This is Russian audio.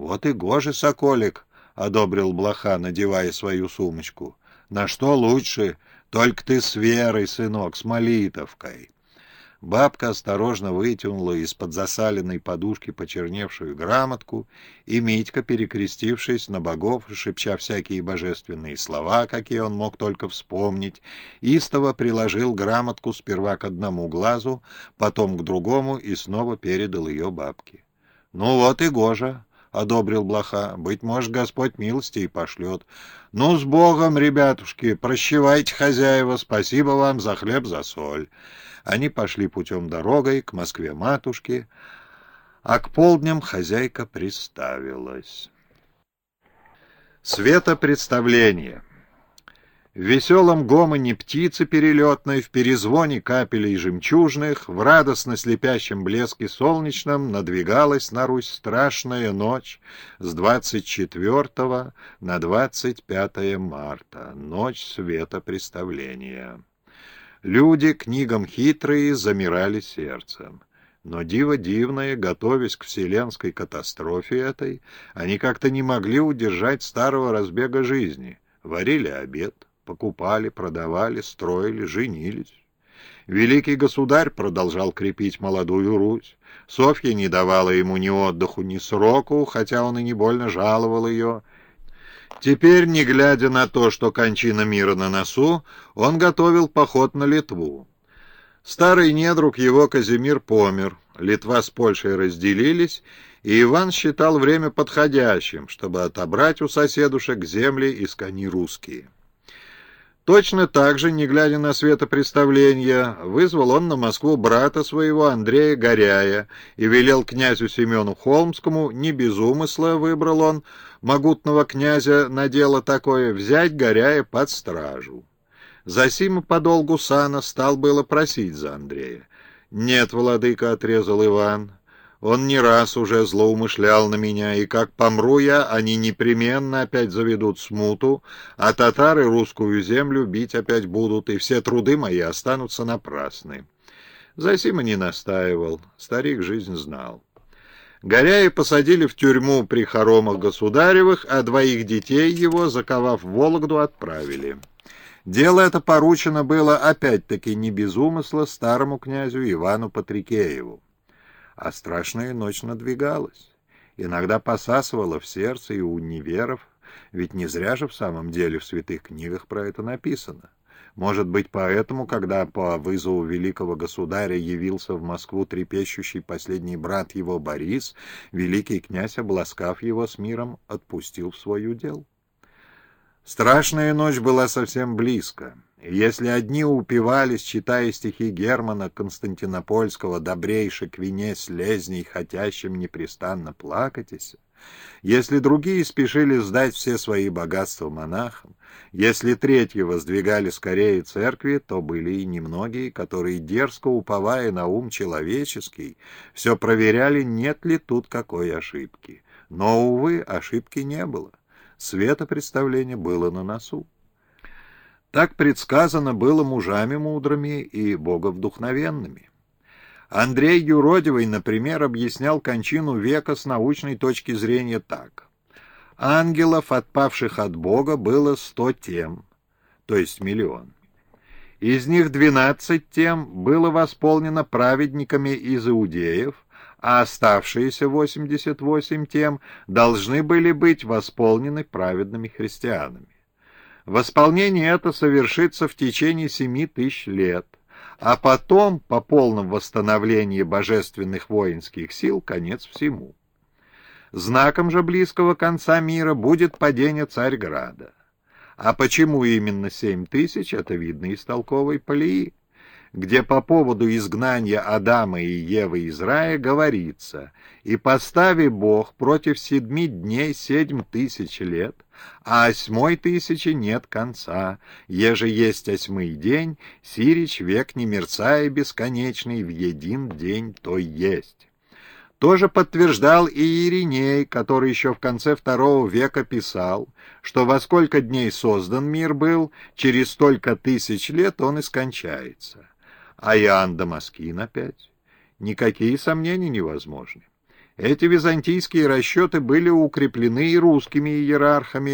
«Вот и гоже, соколик!» — одобрил блоха, надевая свою сумочку. «На что лучше? Только ты с верой, сынок, с молитовкой!» Бабка осторожно вытянула из-под засаленной подушки почерневшую грамотку, и Митька, перекрестившись на богов, шепча всякие божественные слова, какие он мог только вспомнить, истово приложил грамотку сперва к одному глазу, потом к другому и снова передал ее бабке. — Ну вот и гожа, — одобрил блоха. — Быть может, Господь милости и пошлет. — Ну, с Богом, ребятушки, прощевайте, хозяева, спасибо вам за хлеб, за соль. Они пошли путем дорогой к Москве-матушке, а к полдням хозяйка приставилась. Светопредставление В веселом гомоне птицы перелетной, в перезвоне капелей жемчужных, в радостно слепящем блеске солнечном надвигалась на Русь страшная ночь с 24 на 25 марта, ночь светопредставления. Люди, книгам хитрые, замирали сердцем. Но диво дивное, готовясь к вселенской катастрофе этой, они как-то не могли удержать старого разбега жизни. Варили обед, покупали, продавали, строили, женились. Великий государь продолжал крепить молодую Русь. Софья не давала ему ни отдыху, ни сроку, хотя он и не больно жаловал ее, Теперь, не глядя на то, что кончина мира на носу, он готовил поход на Литву. Старый недруг его Казимир помер, Литва с Польшей разделились, и Иван считал время подходящим, чтобы отобрать у соседушек земли из кони русские. Точно так же, не глядя на светопредставления, вызвал он на Москву брата своего Андрея Горяя и велел князю Семену Холмскому, не без умысла выбрал он, могутного князя на дело такое, взять Горяя под стражу. Засима по долгу сана стал было просить за Андрея. «Нет, владыка», — отрезал Иван, он не раз уже злоумышлял на меня, и как помру я, они непременно опять заведут смуту, а татары русскую землю бить опять будут, и все труды мои останутся напрасны. Засима не настаивал, старик жизнь знал. Горяи посадили в тюрьму при хоромах государевых, а двоих детей его, заковав в Вологду, отправили. Дело это поручено было опять-таки не без умысла старому князю Ивану Патрикееву а страшная ночь надвигалась. Иногда посасывала в сердце и у неверов, ведь не зря же в самом деле в святых книгах про это написано. Может быть, поэтому, когда по вызову великого государя явился в Москву трепещущий последний брат его Борис, великий князь, обласкав его с миром, отпустил в свою дел. Страшная ночь была совсем близко. Если одни упивались, читая стихи Германа Константинопольского «Добрейший к вине слезней, хотящим непрестанно плакатися», если другие спешили сдать все свои богатства монахам, если третьи воздвигали скорее церкви, то были и немногие, которые, дерзко уповая на ум человеческий, все проверяли, нет ли тут какой ошибки. Но, увы, ошибки не было. Светопредставление было на носу. Так предсказано было мужами мудрыми и боговдухновенными. Андрей Юродивый, например, объяснял кончину века с научной точки зрения так. Ангелов, отпавших от Бога, было сто тем, то есть миллион. Из них двенадцать тем было восполнено праведниками из иудеев, а оставшиеся восемьдесят восемь тем должны были быть восполнены праведными христианами. Восполнение это совершится в течение семи тысяч лет, а потом, по полном восстановлении божественных воинских сил, конец всему. Знаком же близкого конца мира будет падение Царьграда. А почему именно семь тысяч, это видно из толковой полии где по поводу изгнания Адама и Евы из рая говорится «И постави Бог против седьми дней семь тысяч лет, а осьмой тысячи нет конца, еже есть осьмый день, сирич век не мерцая бесконечный, в един день то есть». Тоже подтверждал и Ириней, который еще в конце второго века писал, что во сколько дней создан мир был, через столько тысяч лет он и скончается. А Иоанн Дамаскин опять? Никакие сомнения невозможны. Эти византийские расчеты были укреплены и русскими иерархами,